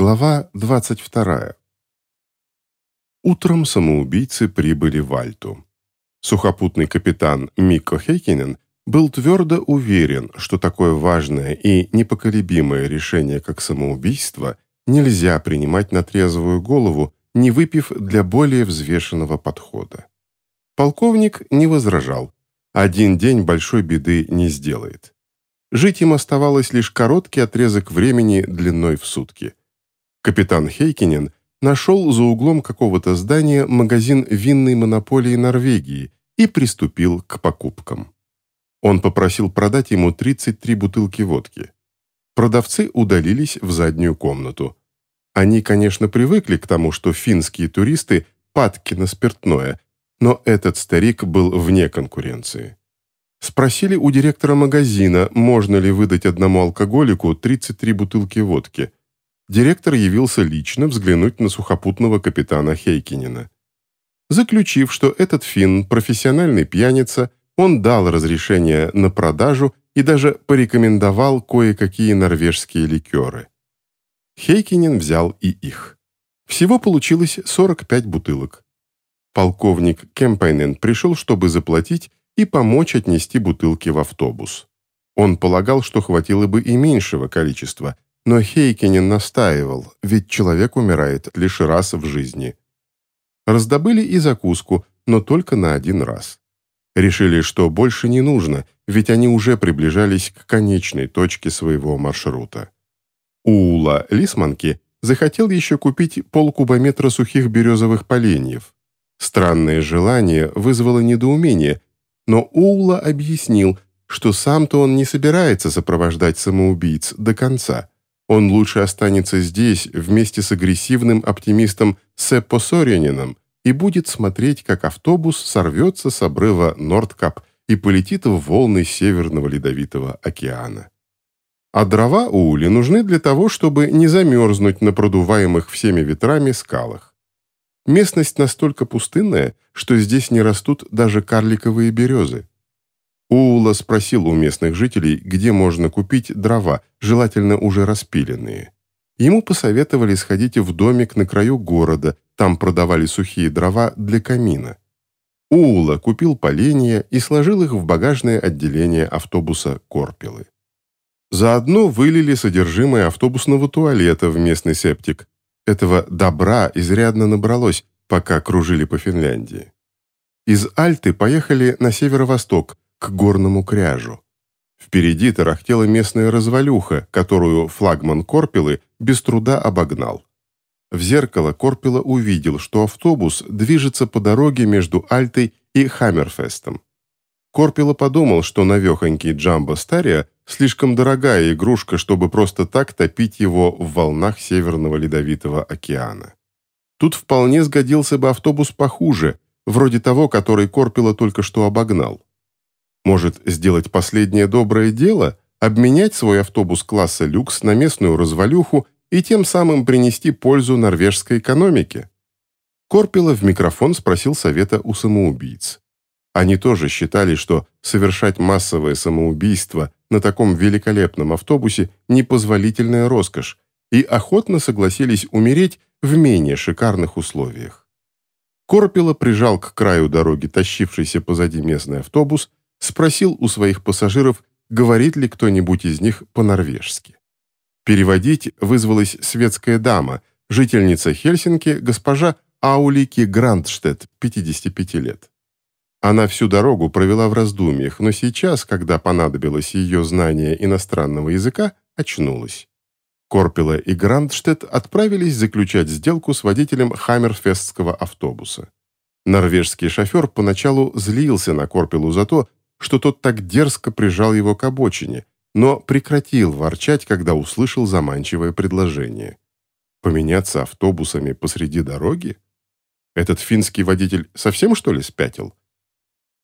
Глава 22. Утром самоубийцы прибыли в Альту. Сухопутный капитан Микко Хейкинен был твердо уверен, что такое важное и непоколебимое решение, как самоубийство, нельзя принимать на трезвую голову, не выпив для более взвешенного подхода. Полковник не возражал. Один день большой беды не сделает. Жить им оставалось лишь короткий отрезок времени длиной в сутки. Капитан Хейкинен нашел за углом какого-то здания магазин винной монополии Норвегии и приступил к покупкам. Он попросил продать ему 33 бутылки водки. Продавцы удалились в заднюю комнату. Они, конечно, привыкли к тому, что финские туристы падки на спиртное, но этот старик был вне конкуренции. Спросили у директора магазина, можно ли выдать одному алкоголику 33 бутылки водки. Директор явился лично взглянуть на сухопутного капитана Хейкинена. Заключив, что этот финн – профессиональный пьяница, он дал разрешение на продажу и даже порекомендовал кое-какие норвежские ликеры. Хейкинен взял и их. Всего получилось 45 бутылок. Полковник Кемпайнен пришел, чтобы заплатить и помочь отнести бутылки в автобус. Он полагал, что хватило бы и меньшего количества, но Хейкинен настаивал, ведь человек умирает лишь раз в жизни. Раздобыли и закуску, но только на один раз. Решили, что больше не нужно, ведь они уже приближались к конечной точке своего маршрута. Уула Лисманки захотел еще купить полкубометра сухих березовых поленьев. Странное желание вызвало недоумение, но Уула объяснил, что сам-то он не собирается сопровождать самоубийц до конца. Он лучше останется здесь вместе с агрессивным оптимистом Сеппо Сорениным и будет смотреть, как автобус сорвется с обрыва Нордкап и полетит в волны Северного Ледовитого океана. А дрова Уули нужны для того, чтобы не замерзнуть на продуваемых всеми ветрами скалах. Местность настолько пустынная, что здесь не растут даже карликовые березы. Уула спросил у местных жителей, где можно купить дрова, желательно уже распиленные. Ему посоветовали сходить в домик на краю города, там продавали сухие дрова для камина. Уула купил поленья и сложил их в багажное отделение автобуса «Корпелы». Заодно вылили содержимое автобусного туалета в местный септик, этого добра изрядно набралось, пока кружили по Финляндии. Из Альты поехали на северо-восток, к горному кряжу. Впереди тарахтела местная развалюха, которую флагман Корпелы без труда обогнал. В зеркало Корпела увидел, что автобус движется по дороге между Альтой и Хаммерфестом. Корпела подумал, что навехонький Джамбо Стария слишком дорогая игрушка, чтобы просто так топить его в волнах Северного Ледовитого океана. Тут вполне сгодился бы автобус похуже, вроде того, который Корпела только что обогнал. Может, сделать последнее доброе дело, обменять свой автобус класса люкс на местную развалюху и тем самым принести пользу норвежской экономике? Корпела в микрофон спросил совета у самоубийц. Они тоже считали, что совершать массовое самоубийство на таком великолепном автобусе непозволительная роскошь, и охотно согласились умереть в менее шикарных условиях. Корпела прижал к краю дороги тащившийся позади местный автобус, спросил у своих пассажиров, говорит ли кто-нибудь из них по-норвежски. Переводить вызвалась светская дама, жительница Хельсинки, госпожа Аулики Грандштедт, 55 лет. Она всю дорогу провела в раздумьях, но сейчас, когда понадобилось ее знание иностранного языка, очнулась. Корпела и Грандштедт отправились заключать сделку с водителем хаммерфестского автобуса. Норвежский шофер поначалу злился на Корпелу за то, что тот так дерзко прижал его к обочине, но прекратил ворчать, когда услышал заманчивое предложение. Поменяться автобусами посреди дороги? Этот финский водитель совсем, что ли, спятил?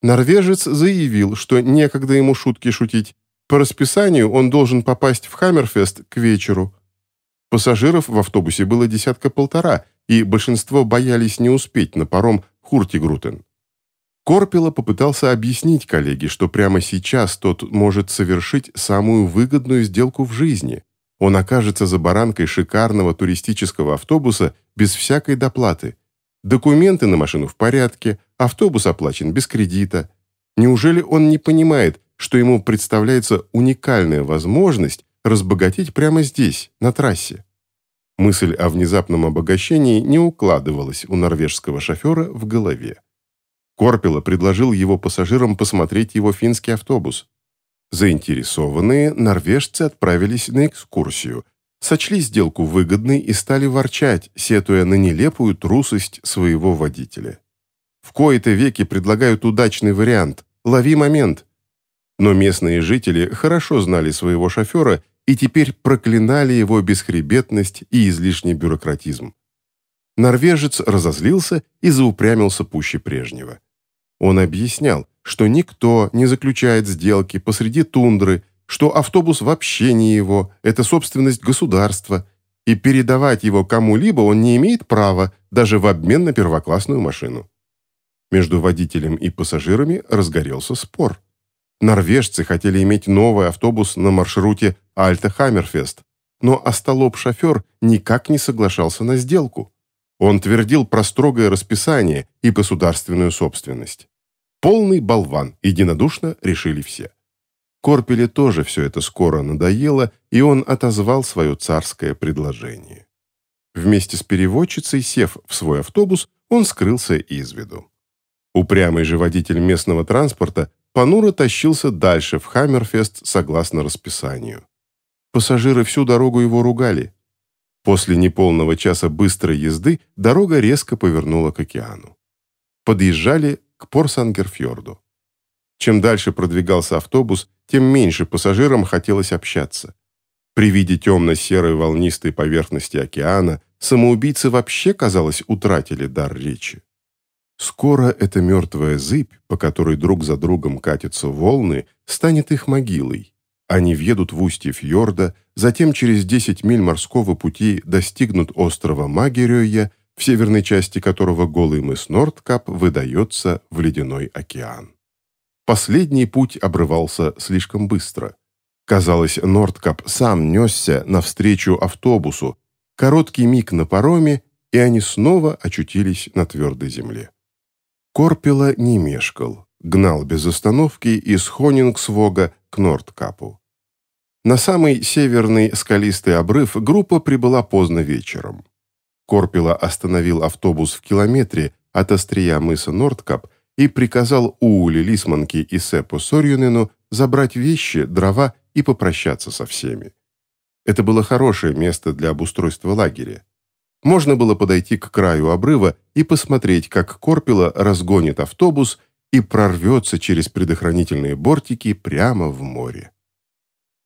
Норвежец заявил, что некогда ему шутки шутить. По расписанию он должен попасть в Хаммерфест к вечеру. Пассажиров в автобусе было десятка-полтора, и большинство боялись не успеть на паром Хуртигрутен. Корпела попытался объяснить коллеге, что прямо сейчас тот может совершить самую выгодную сделку в жизни. Он окажется за баранкой шикарного туристического автобуса без всякой доплаты. Документы на машину в порядке, автобус оплачен без кредита. Неужели он не понимает, что ему представляется уникальная возможность разбогатеть прямо здесь, на трассе? Мысль о внезапном обогащении не укладывалась у норвежского шофера в голове. Корпела предложил его пассажирам посмотреть его финский автобус. Заинтересованные норвежцы отправились на экскурсию, сочли сделку выгодной и стали ворчать, сетуя на нелепую трусость своего водителя. В кои-то веки предлагают удачный вариант «лови момент». Но местные жители хорошо знали своего шофера и теперь проклинали его бесхребетность и излишний бюрократизм. Норвежец разозлился и заупрямился пуще прежнего. Он объяснял, что никто не заключает сделки посреди тундры, что автобус вообще не его, это собственность государства, и передавать его кому-либо он не имеет права даже в обмен на первоклассную машину. Между водителем и пассажирами разгорелся спор. Норвежцы хотели иметь новый автобус на маршруте Альта-Хаммерфест, но остолоп-шофер никак не соглашался на сделку. Он твердил про строгое расписание и государственную собственность. Полный болван, единодушно решили все. Корпеле тоже все это скоро надоело, и он отозвал свое царское предложение. Вместе с переводчицей, сев в свой автобус, он скрылся из виду. Упрямый же водитель местного транспорта понуро тащился дальше в Хаммерфест согласно расписанию. Пассажиры всю дорогу его ругали. После неполного часа быстрой езды дорога резко повернула к океану. Подъезжали к Порсангерфьорду. Чем дальше продвигался автобус, тем меньше пассажирам хотелось общаться. При виде темно-серой волнистой поверхности океана самоубийцы вообще, казалось, утратили дар речи. Скоро эта мертвая зыбь, по которой друг за другом катятся волны, станет их могилой. Они въедут в устье фьорда, затем через 10 миль морского пути достигнут острова Магерёя, в северной части которого голый мыс Нордкап выдается в ледяной океан. Последний путь обрывался слишком быстро. Казалось, Нордкап сам несся навстречу автобусу, короткий миг на пароме, и они снова очутились на твердой земле. Корпела не мешкал, гнал без остановки из Хонингсвога к Нордкапу. На самый северный скалистый обрыв группа прибыла поздно вечером. Корпела остановил автобус в километре от острия мыса Нордкап и приказал Ууле Лисманке и Сеппо Сорюнену забрать вещи, дрова и попрощаться со всеми. Это было хорошее место для обустройства лагеря. Можно было подойти к краю обрыва и посмотреть, как Корпела разгонит автобус и прорвется через предохранительные бортики прямо в море.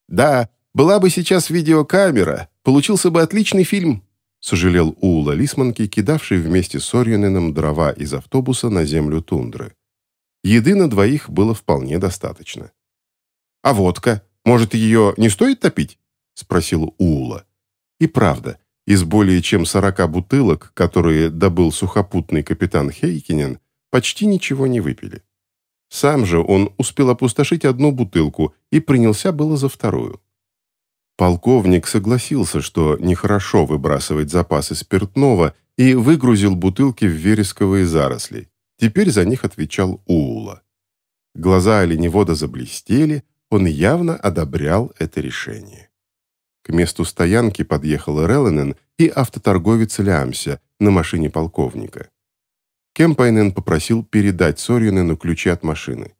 «Да, была бы сейчас видеокамера, получился бы отличный фильм», сожалел Уула Лисманки, кидавший вместе с Орьюнином дрова из автобуса на землю тундры. Еды на двоих было вполне достаточно. «А водка? Может, ее не стоит топить?» — спросил Уула. И правда, из более чем сорока бутылок, которые добыл сухопутный капитан Хейкинен, почти ничего не выпили. Сам же он успел опустошить одну бутылку и принялся было за вторую. Полковник согласился, что нехорошо выбрасывать запасы спиртного и выгрузил бутылки в вересковые заросли. Теперь за них отвечал Уула. Глаза оленевода заблестели, он явно одобрял это решение. К месту стоянки подъехал Релленен и автоторговец Лямся на машине полковника. Кемпайнен попросил передать Соринену ключи от машины.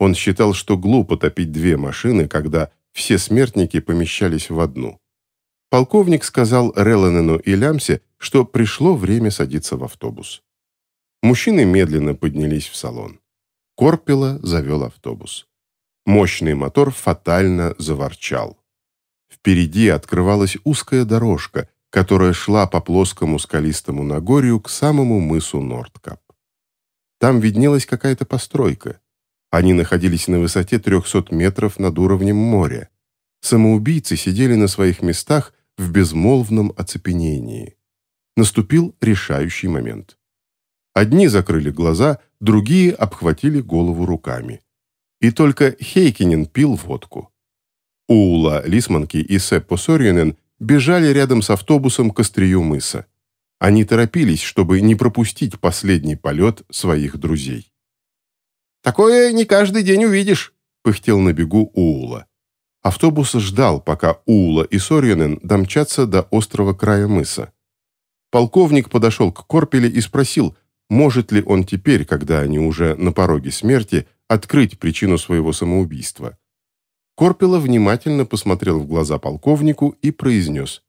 Он считал, что глупо топить две машины, когда все смертники помещались в одну. Полковник сказал Реланену и Лямсе, что пришло время садиться в автобус. Мужчины медленно поднялись в салон. Корпела завел автобус. Мощный мотор фатально заворчал. Впереди открывалась узкая дорожка, которая шла по плоскому скалистому Нагорью к самому мысу Нордкап. Там виднелась какая-то постройка. Они находились на высоте 300 метров над уровнем моря. Самоубийцы сидели на своих местах в безмолвном оцепенении. Наступил решающий момент. Одни закрыли глаза, другие обхватили голову руками. И только Хейкинен пил водку. Уула Лисманки и Сеппо Сорьюнен бежали рядом с автобусом к острию мыса. Они торопились, чтобы не пропустить последний полет своих друзей. «Такое не каждый день увидишь», — пыхтел на бегу Уула. Автобус ждал, пока Уула и Сорьюнен домчатся до острова края мыса. Полковник подошел к Корпеле и спросил, может ли он теперь, когда они уже на пороге смерти, открыть причину своего самоубийства. Корпела внимательно посмотрел в глаза полковнику и произнес.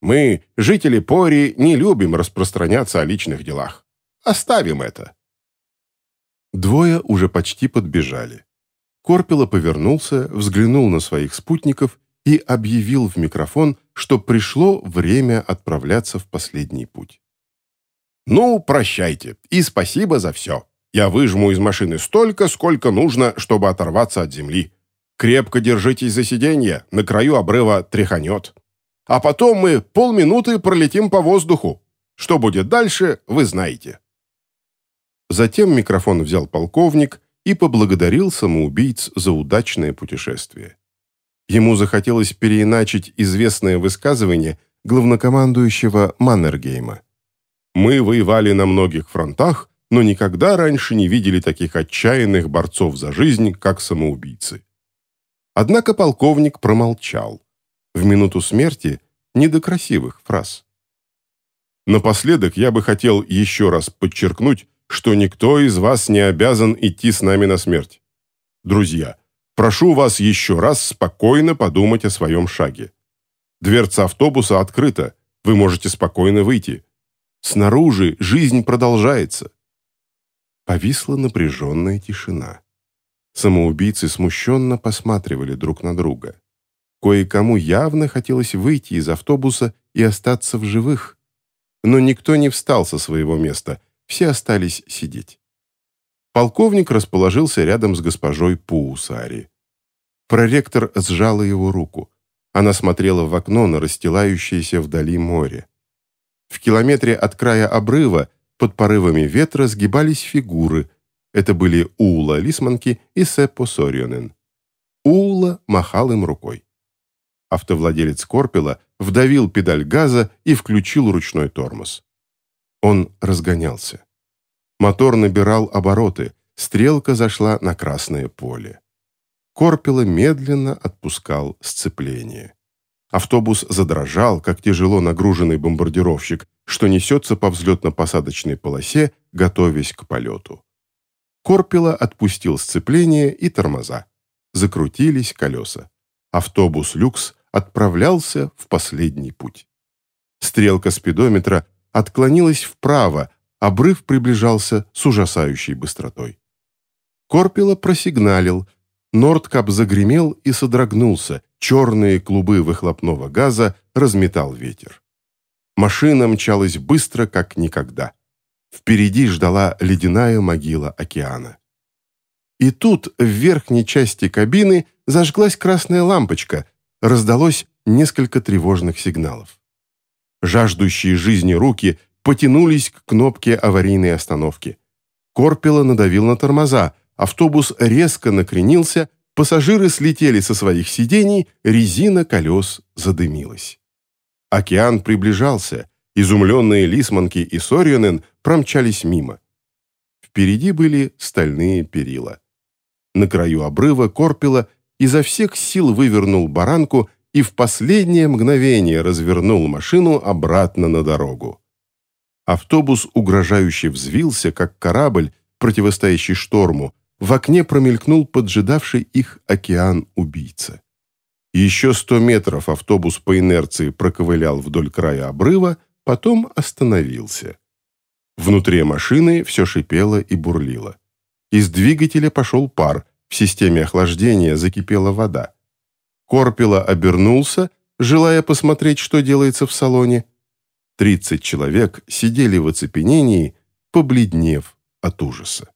«Мы, жители Пори, не любим распространяться о личных делах. Оставим это». Двое уже почти подбежали. Корпела повернулся, взглянул на своих спутников и объявил в микрофон, что пришло время отправляться в последний путь. «Ну, прощайте, и спасибо за все. Я выжму из машины столько, сколько нужно, чтобы оторваться от земли. Крепко держитесь за сиденье, на краю обрыва тряханет. А потом мы полминуты пролетим по воздуху. Что будет дальше, вы знаете». Затем микрофон взял полковник и поблагодарил самоубийц за удачное путешествие. Ему захотелось переиначить известное высказывание главнокомандующего Маннергейма. «Мы воевали на многих фронтах, но никогда раньше не видели таких отчаянных борцов за жизнь, как самоубийцы». Однако полковник промолчал. В минуту смерти не до красивых фраз. Напоследок я бы хотел еще раз подчеркнуть, что никто из вас не обязан идти с нами на смерть. Друзья, прошу вас еще раз спокойно подумать о своем шаге. Дверца автобуса открыта, вы можете спокойно выйти. Снаружи жизнь продолжается. Повисла напряженная тишина. Самоубийцы смущенно посматривали друг на друга. Кое-кому явно хотелось выйти из автобуса и остаться в живых. Но никто не встал со своего места, все остались сидеть. Полковник расположился рядом с госпожой Пуусари. Проректор сжала его руку. Она смотрела в окно на расстилающееся вдали море. В километре от края обрыва под порывами ветра сгибались фигуры – это были Уула Лисманки и Сеппо Сорьонен. Уула махал им рукой. Автовладелец Корпела вдавил педаль газа и включил ручной тормоз. Он разгонялся. Мотор набирал обороты, стрелка зашла на красное поле. Корпела медленно отпускал сцепление. Автобус задрожал, как тяжело нагруженный бомбардировщик, что несется по взлетно-посадочной полосе, готовясь к полету. Корпела отпустил сцепление и тормоза. Закрутились колеса. Автобус «Люкс» отправлялся в последний путь. Стрелка спидометра отклонилась вправо, обрыв приближался с ужасающей быстротой. Корпела просигналил, Нордкап загремел и содрогнулся, черные клубы выхлопного газа разметал ветер. Машина мчалась быстро, как никогда. Впереди ждала ледяная могила океана. И тут в верхней части кабины зажглась красная лампочка, раздалось несколько тревожных сигналов. Жаждущие жизни руки потянулись к кнопке аварийной остановки. Корпела надавил на тормоза, автобус резко накренился, пассажиры слетели со своих сидений, резина колес задымилась. Океан приближался, Изумленные Лисманки и Сорьонен промчались мимо. Впереди были стальные перила. На краю обрыва Корпела изо всех сил вывернул баранку и в последнее мгновение развернул машину обратно на дорогу. Автобус угрожающе взвился, как корабль, противостоящий шторму, в окне промелькнул поджидавший их океан-убийца. Еще сто метров автобус по инерции проковылял вдоль края обрыва, потом остановился. Внутри машины все шипело и бурлило. Из двигателя пошел пар, в системе охлаждения закипела вода. Корпела обернулся, желая посмотреть, что делается в салоне. Тридцать человек сидели в оцепенении, побледнев от ужаса.